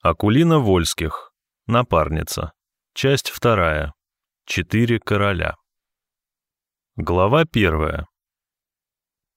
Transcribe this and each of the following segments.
Акулина Вольских. Напарница. Часть вторая. Четыре короля. Глава первая.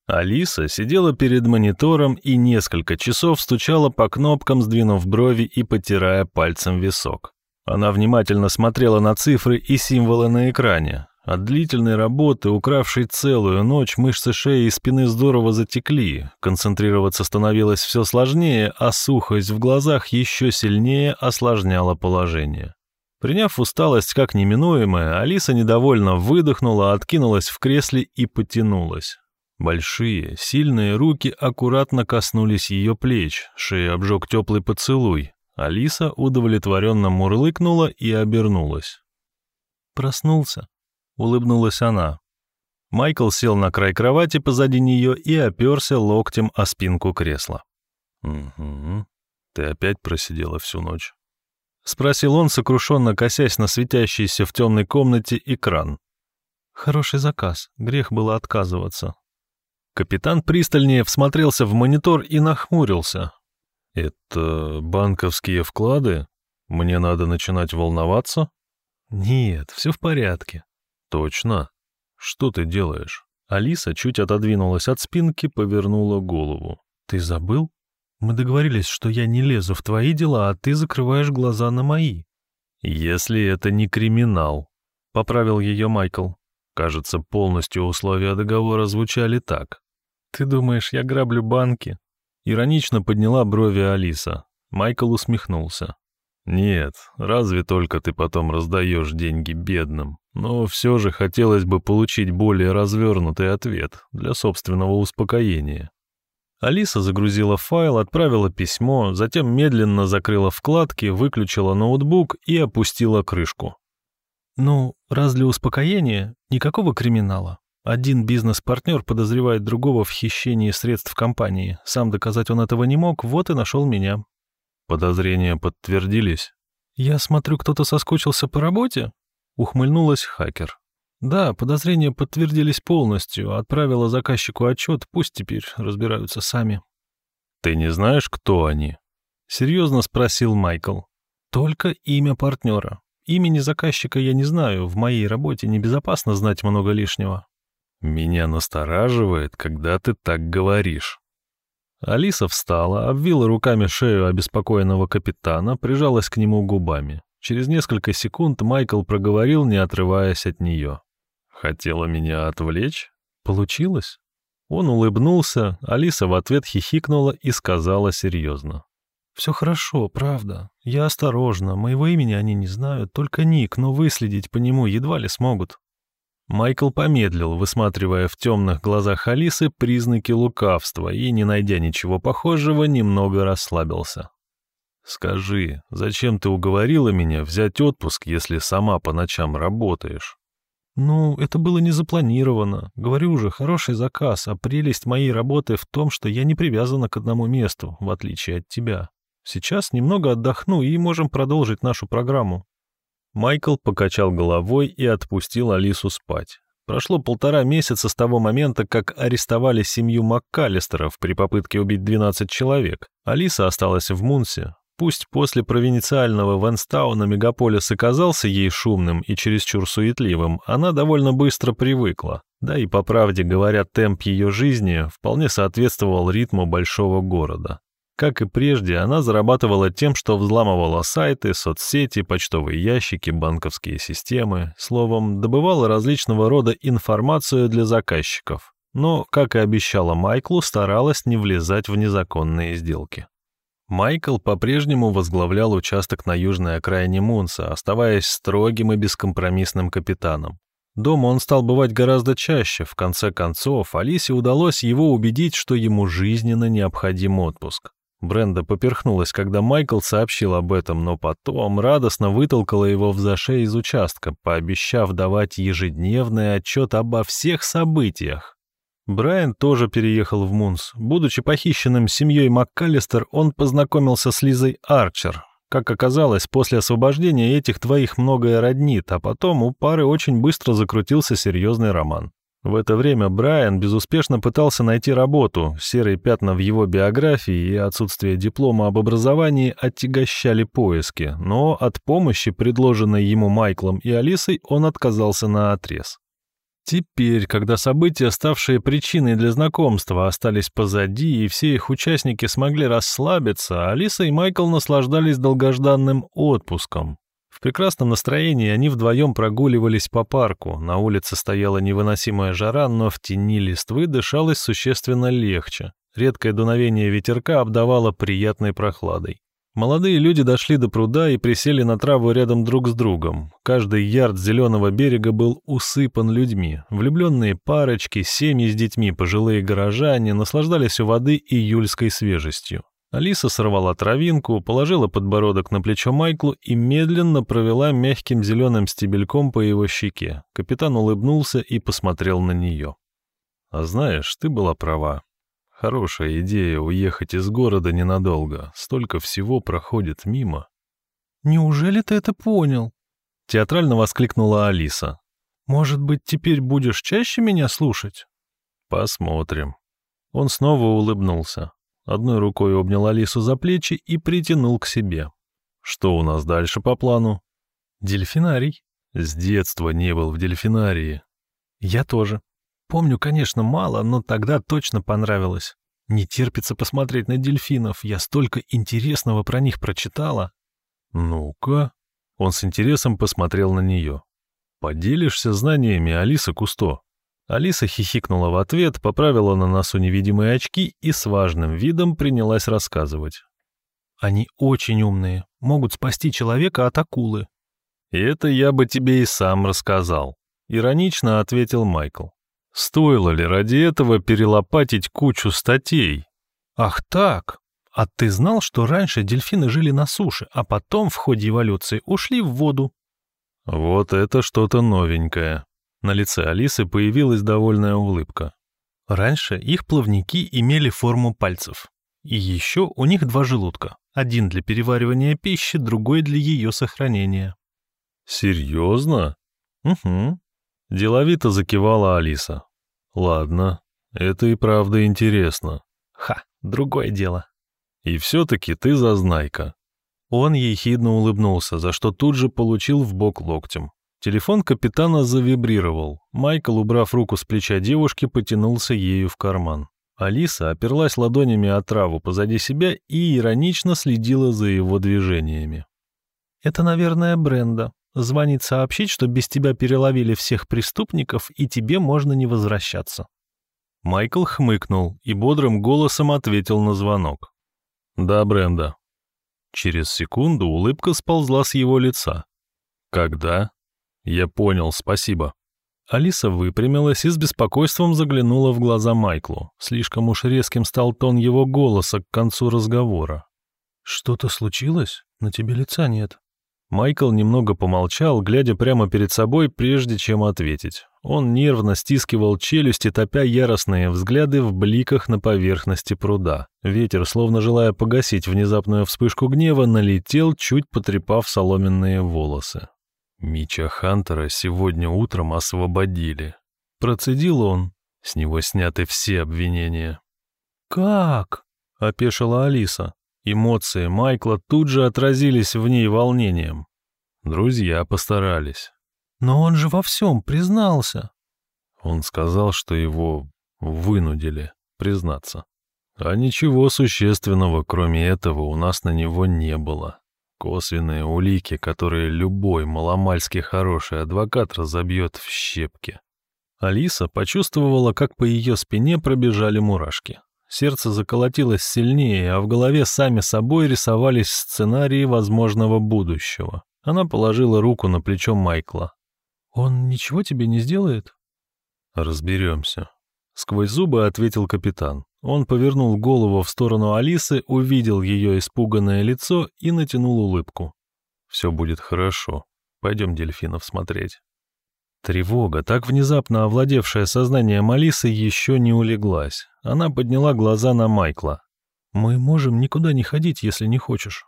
Алиса сидела перед монитором и несколько часов стучала по кнопкам, сдвинув брови и потирая пальцем висок. Она внимательно смотрела на цифры и символы на экране, от длительной работы, укравшей целую ночь, мышцы шеи и спины здорово затекли, концентрироваться становилось все сложнее, а сухость в глазах еще сильнее осложняла положение. Приняв усталость как неминуемое, Алиса недовольно выдохнула, откинулась в кресле и потянулась. Большие, сильные руки аккуратно коснулись ее плеч, шея обжег теплый поцелуй. Алиса удовлетворенно мурлыкнула и обернулась. «Проснулся», улыбнулась она. Майкл сел на край кровати позади нее и оперся локтем о спинку кресла. «Угу. Ты опять просидела всю ночь?» — спросил он, сокрушенно косясь на светящийся в темной комнате экран. «Хороший заказ. Грех было отказываться». Капитан пристальнее всмотрелся в монитор и нахмурился. «Это банковские вклады? Мне надо начинать волноваться?» «Нет, все в порядке. «Точно? Что ты делаешь?» Алиса чуть отодвинулась от спинки, повернула голову. «Ты забыл? Мы договорились, что я не лезу в твои дела, а ты закрываешь глаза на мои». «Если это не криминал», — поправил ее Майкл. Кажется, полностью условия договора звучали так. «Ты думаешь, я граблю банки?» Иронично подняла брови Алиса. Майкл усмехнулся. «Нет, разве только ты потом раздаешь деньги бедным. Но все же хотелось бы получить более развернутый ответ для собственного успокоения. Алиса загрузила файл, отправила письмо, затем медленно закрыла вкладки, выключила ноутбук и опустила крышку. «Ну, раз для успокоения, никакого криминала. Один бизнес-партнер подозревает другого в хищении средств компании. Сам доказать он этого не мог, вот и нашел меня». «Подозрения подтвердились?» «Я смотрю, кто-то соскучился по работе?» Ухмыльнулась хакер. Да, подозрения подтвердились полностью. Отправила заказчику отчет, пусть теперь разбираются сами. Ты не знаешь, кто они? Серьезно спросил Майкл. Только имя партнера. Имени заказчика я не знаю, в моей работе небезопасно знать много лишнего. Меня настораживает, когда ты так говоришь. Алиса встала, обвила руками шею обеспокоенного капитана, прижалась к нему губами. Через несколько секунд Майкл проговорил, не отрываясь от нее. «Хотела меня отвлечь? Получилось?» Он улыбнулся, Алиса в ответ хихикнула и сказала серьезно. «Все хорошо, правда. Я осторожна, моего имени они не знают, только ник, но выследить по нему едва ли смогут». Майкл помедлил, высматривая в темных глазах Алисы признаки лукавства и, не найдя ничего похожего, немного расслабился. Скажи, зачем ты уговорила меня взять отпуск, если сама по ночам работаешь? Ну, это было не запланировано. Говорю же, хороший заказ, а прелесть моей работы в том, что я не привязана к одному месту, в отличие от тебя. Сейчас немного отдохну и можем продолжить нашу программу. Майкл покачал головой и отпустил Алису спать. Прошло полтора месяца с того момента, как арестовали семью МакКаллистеров при попытке убить 12 человек. Алиса осталась в Мунсе, Пусть после провинциального Венстауна мегаполис и казался ей шумным и чересчур суетливым, она довольно быстро привыкла. Да и, по правде говоря, темп ее жизни вполне соответствовал ритму большого города. Как и прежде, она зарабатывала тем, что взламывала сайты, соцсети, почтовые ящики, банковские системы, словом, добывала различного рода информацию для заказчиков. Но, как и обещала Майклу, старалась не влезать в незаконные сделки. Майкл по-прежнему возглавлял участок на южной окраине Мунса, оставаясь строгим и бескомпромиссным капитаном. Дома он стал бывать гораздо чаще. В конце концов, Алисе удалось его убедить, что ему жизненно необходим отпуск. Бренда поперхнулась, когда Майкл сообщил об этом, но потом радостно вытолкала его в заше из участка, пообещав давать ежедневный отчет обо всех событиях. Брайан тоже переехал в Мунс. Будучи похищенным семьей МакКаллистер, он познакомился с Лизой Арчер. Как оказалось, после освобождения этих двоих многое роднит, а потом у пары очень быстро закрутился серьезный роман. В это время Брайан безуспешно пытался найти работу, серые пятна в его биографии и отсутствие диплома об образовании отягощали поиски, но от помощи, предложенной ему Майклом и Алисой, он отказался на отрез. Теперь, когда события, ставшие причиной для знакомства, остались позади и все их участники смогли расслабиться, Алиса и Майкл наслаждались долгожданным отпуском. В прекрасном настроении они вдвоем прогуливались по парку. На улице стояла невыносимая жара, но в тени листвы дышалось существенно легче. Редкое дуновение ветерка обдавало приятной прохладой. Молодые люди дошли до пруда и присели на траву рядом друг с другом. Каждый ярд зеленого берега был усыпан людьми. Влюбленные парочки, семьи с детьми, пожилые горожане наслаждались у воды июльской свежестью. Алиса сорвала травинку, положила подбородок на плечо Майклу и медленно провела мягким зеленым стебельком по его щеке. Капитан улыбнулся и посмотрел на нее. «А знаешь, ты была права. Хорошая идея уехать из города ненадолго. Столько всего проходит мимо». «Неужели ты это понял?» Театрально воскликнула Алиса. «Может быть, теперь будешь чаще меня слушать?» «Посмотрим». Он снова улыбнулся. Одной рукой обнял Алису за плечи и притянул к себе. «Что у нас дальше по плану?» «Дельфинарий». «С детства не был в дельфинарии». «Я тоже. Помню, конечно, мало, но тогда точно понравилось. Не терпится посмотреть на дельфинов, я столько интересного про них прочитала». «Ну-ка». Он с интересом посмотрел на нее. «Поделишься знаниями, Алиса Кусто?» Алиса хихикнула в ответ, поправила на носу невидимые очки и с важным видом принялась рассказывать. «Они очень умные, могут спасти человека от акулы». «И это я бы тебе и сам рассказал», — иронично ответил Майкл. «Стоило ли ради этого перелопатить кучу статей?» «Ах так! А ты знал, что раньше дельфины жили на суше, а потом в ходе эволюции ушли в воду?» «Вот это что-то новенькое», на лице Алисы появилась довольная улыбка. Раньше их плавники имели форму пальцев. И еще у них два желудка. Один для переваривания пищи, другой для ее сохранения. «Серьезно?» «Угу». Деловито закивала Алиса. «Ладно, это и правда интересно». «Ха, другое дело». «И все-таки ты зазнайка». Он ехидно улыбнулся, за что тут же получил в бок локтем. Телефон капитана завибрировал. Майкл, убрав руку с плеча девушки, потянулся ею в карман. Алиса оперлась ладонями о траву позади себя и иронично следила за его движениями. «Это, наверное, Бренда. Звонит сообщить, что без тебя переловили всех преступников, и тебе можно не возвращаться». Майкл хмыкнул и бодрым голосом ответил на звонок. «Да, Бренда». Через секунду улыбка сползла с его лица. «Когда?» «Я понял, спасибо». Алиса выпрямилась и с беспокойством заглянула в глаза Майклу. Слишком уж резким стал тон его голоса к концу разговора. «Что-то случилось? На тебе лица нет». Майкл немного помолчал, глядя прямо перед собой, прежде чем ответить. Он нервно стискивал челюсти, топя яростные взгляды в бликах на поверхности пруда. Ветер, словно желая погасить внезапную вспышку гнева, налетел, чуть потрепав соломенные волосы. Мича Хантера сегодня утром освободили. Процедил он. С него сняты все обвинения. «Как?» — опешила Алиса. Эмоции Майкла тут же отразились в ней волнением. Друзья постарались. «Но он же во всем признался». Он сказал, что его вынудили признаться. А ничего существенного, кроме этого, у нас на него не было. Косвенные улики, которые любой маломальски хороший адвокат разобьет в щепки. Алиса почувствовала, как по ее спине пробежали мурашки. Сердце заколотилось сильнее, а в голове сами собой рисовались сценарии возможного будущего. Она положила руку на плечо Майкла. «Он ничего тебе не сделает?» «Разберемся», — сквозь зубы ответил капитан. Он повернул голову в сторону Алисы, увидел ее испуганное лицо и натянул улыбку. «Все будет хорошо. Пойдем дельфинов смотреть». Тревога, так внезапно овладевшая сознанием Алисы, еще не улеглась. Она подняла глаза на Майкла. «Мы можем никуда не ходить, если не хочешь».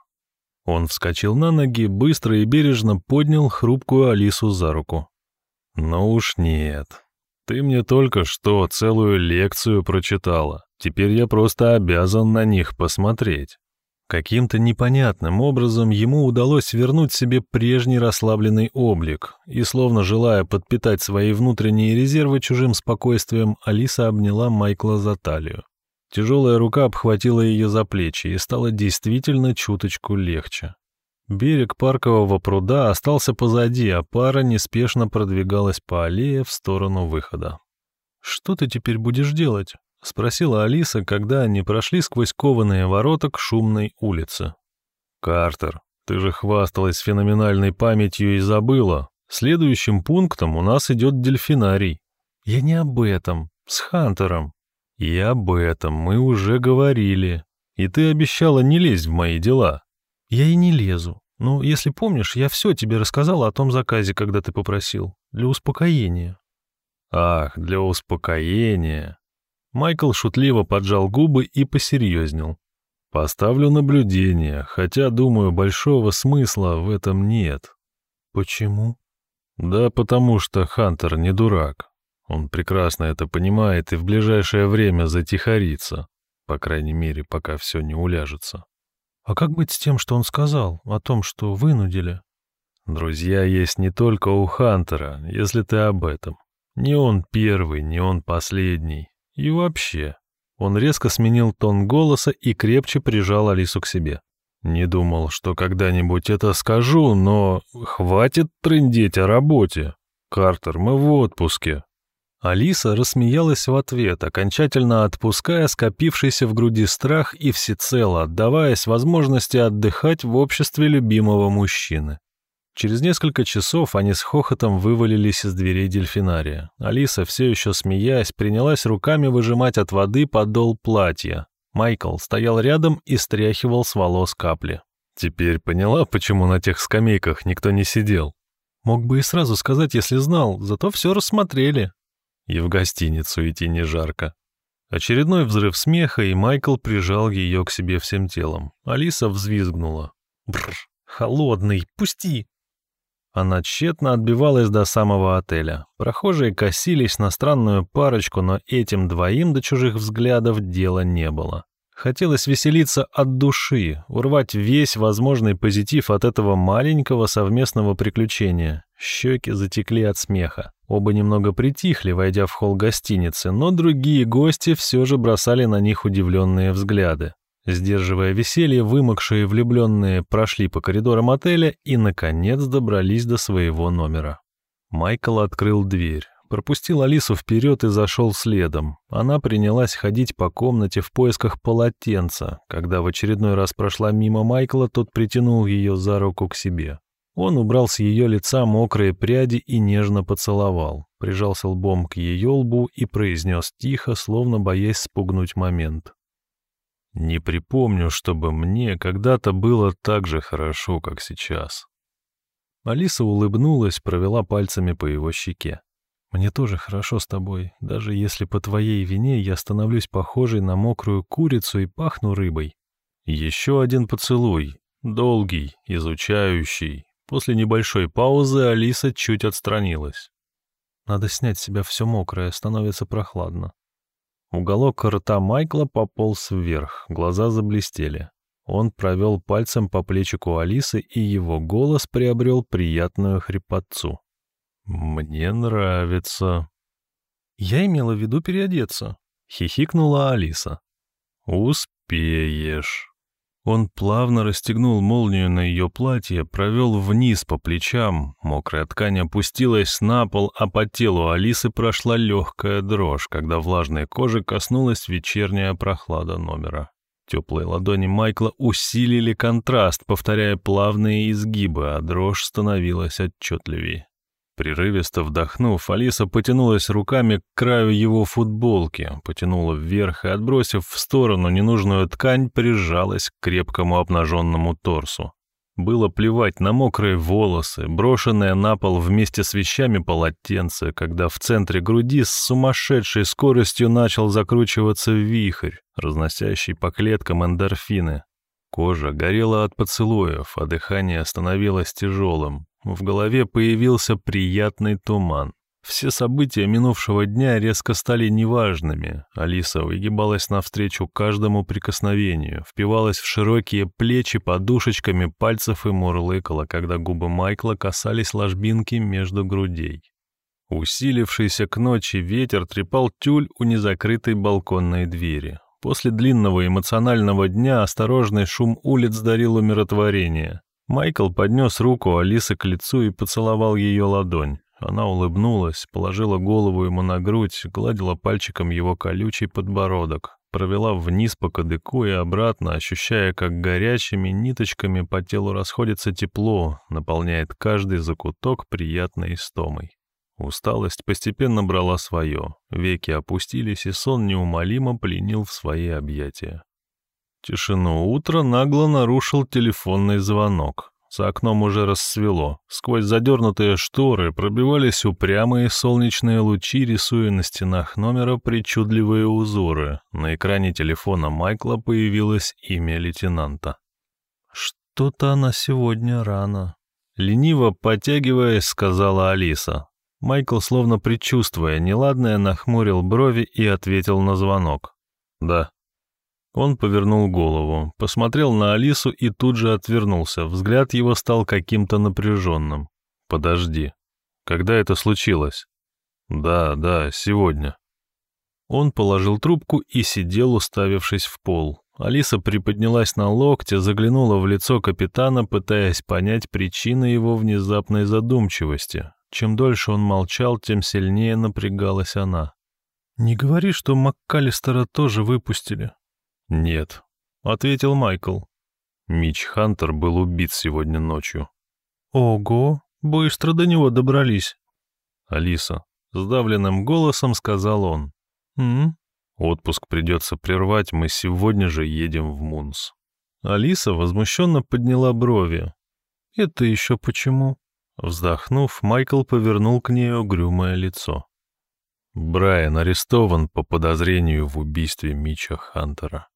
Он вскочил на ноги, быстро и бережно поднял хрупкую Алису за руку. «Ну уж нет. Ты мне только что целую лекцию прочитала. Теперь я просто обязан на них посмотреть». Каким-то непонятным образом ему удалось вернуть себе прежний расслабленный облик, и, словно желая подпитать свои внутренние резервы чужим спокойствием, Алиса обняла Майкла за талию. Тяжелая рука обхватила ее за плечи, и стало действительно чуточку легче. Берег паркового пруда остался позади, а пара неспешно продвигалась по аллее в сторону выхода. «Что ты теперь будешь делать?» — спросила Алиса, когда они прошли сквозь кованые ворота к шумной улице. «Картер, ты же хвасталась феноменальной памятью и забыла. Следующим пунктом у нас идет дельфинарий». «Я не об этом. С Хантером». «И об этом мы уже говорили. И ты обещала не лезть в мои дела». «Я и не лезу. Ну, если помнишь, я все тебе рассказала о том заказе, когда ты попросил. Для успокоения». «Ах, для успокоения». Майкл шутливо поджал губы и посерьезнел. «Поставлю наблюдение, хотя, думаю, большого смысла в этом нет». «Почему?» «Да потому что Хантер не дурак. Он прекрасно это понимает и в ближайшее время затихарится, по крайней мере, пока все не уляжется». А как быть с тем, что он сказал, о том, что вынудили? Друзья есть не только у Хантера, если ты об этом. Не он первый, не он последний. И вообще. Он резко сменил тон голоса и крепче прижал Алису к себе. Не думал, что когда-нибудь это скажу, но хватит трындеть о работе. Картер, мы в отпуске. Алиса рассмеялась в ответ, окончательно отпуская скопившийся в груди страх и всецело отдаваясь возможности отдыхать в обществе любимого мужчины. Через несколько часов они с хохотом вывалились из дверей дельфинария. Алиса, все еще смеясь, принялась руками выжимать от воды подол платья. Майкл стоял рядом и стряхивал с волос капли. «Теперь поняла, почему на тех скамейках никто не сидел?» «Мог бы и сразу сказать, если знал, зато все рассмотрели», и в гостиницу идти не жарко. Очередной взрыв смеха, и Майкл прижал ее к себе всем телом. Алиса взвизгнула. «Бррр, холодный, пусти!» Она тщетно отбивалась до самого отеля. Прохожие косились на странную парочку, но этим двоим до чужих взглядов дела не было. Хотелось веселиться от души, урвать весь возможный позитив от этого маленького совместного приключения. Щеки затекли от смеха. Оба немного притихли, войдя в холл гостиницы, но другие гости все же бросали на них удивленные взгляды. Сдерживая веселье, вымокшие влюбленные прошли по коридорам отеля и, наконец, добрались до своего номера. Майкл открыл дверь, пропустил Алису вперед и зашел следом. Она принялась ходить по комнате в поисках полотенца. Когда в очередной раз прошла мимо Майкла, тот притянул ее за руку к себе. Он убрал с ее лица мокрые пряди и нежно поцеловал, прижался лбом к ее лбу и произнес тихо, словно боясь спугнуть момент. «Не припомню, чтобы мне когда-то было так же хорошо, как сейчас». Алиса улыбнулась, провела пальцами по его щеке. «Мне тоже хорошо с тобой, даже если по твоей вине я становлюсь похожей на мокрую курицу и пахну рыбой». Еще один поцелуй, долгий, изучающий, После небольшой паузы Алиса чуть отстранилась. Надо снять с себя все мокрое, становится прохладно. Уголок рта Майкла пополз вверх, глаза заблестели. Он провел пальцем по плечику Алисы, и его голос приобрел приятную хрипотцу. «Мне нравится». «Я имела в виду переодеться», — хихикнула Алиса. «Успеешь». Он плавно расстегнул молнию на ее платье, провел вниз по плечам. Мокрая ткань опустилась на пол, а по телу Алисы прошла легкая дрожь, когда влажной кожи коснулась вечерняя прохлада номера. Теплые ладони Майкла усилили контраст, повторяя плавные изгибы, а дрожь становилась отчетливее. Прерывисто вдохнув, Алиса потянулась руками к краю его футболки, потянула вверх и, отбросив в сторону ненужную ткань, прижалась к крепкому обнаженному торсу. Было плевать на мокрые волосы, брошенные на пол вместе с вещами полотенце, когда в центре груди с сумасшедшей скоростью начал закручиваться вихрь, разносящий по клеткам эндорфины. Кожа горела от поцелуев, а дыхание становилось тяжелым, в голове появился приятный туман. Все события минувшего дня резко стали неважными. Алиса выгибалась навстречу каждому прикосновению, впивалась в широкие плечи подушечками пальцев и мурлыкала, когда губы Майкла касались ложбинки между грудей. Усилившийся к ночи ветер трепал тюль у незакрытой балконной двери. После длинного эмоционального дня осторожный шум улиц дарил умиротворение. Майкл поднес руку Алисы к лицу и поцеловал ее ладонь. Она улыбнулась, положила голову ему на грудь, гладила пальчиком его колючий подбородок, провела вниз по кадыку и обратно, ощущая, как горячими ниточками по телу расходится тепло, наполняет каждый закуток приятной истомой. Усталость постепенно брала свое, веки опустились, и сон неумолимо пленил в свои объятия. Тишину утра нагло нарушил телефонный звонок. За окном уже рассвело. Сквозь задернутые шторы пробивались упрямые солнечные лучи, рисуя на стенах номера причудливые узоры. На экране телефона Майкла появилось имя лейтенанта. «Что-то она сегодня рано». Лениво потягиваясь, сказала Алиса. Майкл, словно предчувствуя неладное, нахмурил брови и ответил на звонок. «Да». Он повернул голову, посмотрел на Алису и тут же отвернулся. Взгляд его стал каким-то напряженным. «Подожди. Когда это случилось?» «Да, да, сегодня». Он положил трубку и сидел, уставившись в пол. Алиса приподнялась на локте, заглянула в лицо капитана, пытаясь понять причины его внезапной задумчивости. Чем дольше он молчал, тем сильнее напрягалась она. «Не говори, что МакКаллистера тоже выпустили», «Нет», — ответил Майкл. Мич Хантер был убит сегодня ночью. «Ого, быстро до него добрались». «Алиса», — сдавленным голосом сказал он. «М? Отпуск придется прервать, мы сегодня же едем в Мунс». Алиса возмущенно подняла брови. «Это еще почему?» Вздохнув, Майкл повернул к ней угрюмое лицо. Брайан арестован по подозрению в убийстве Мича Хантера.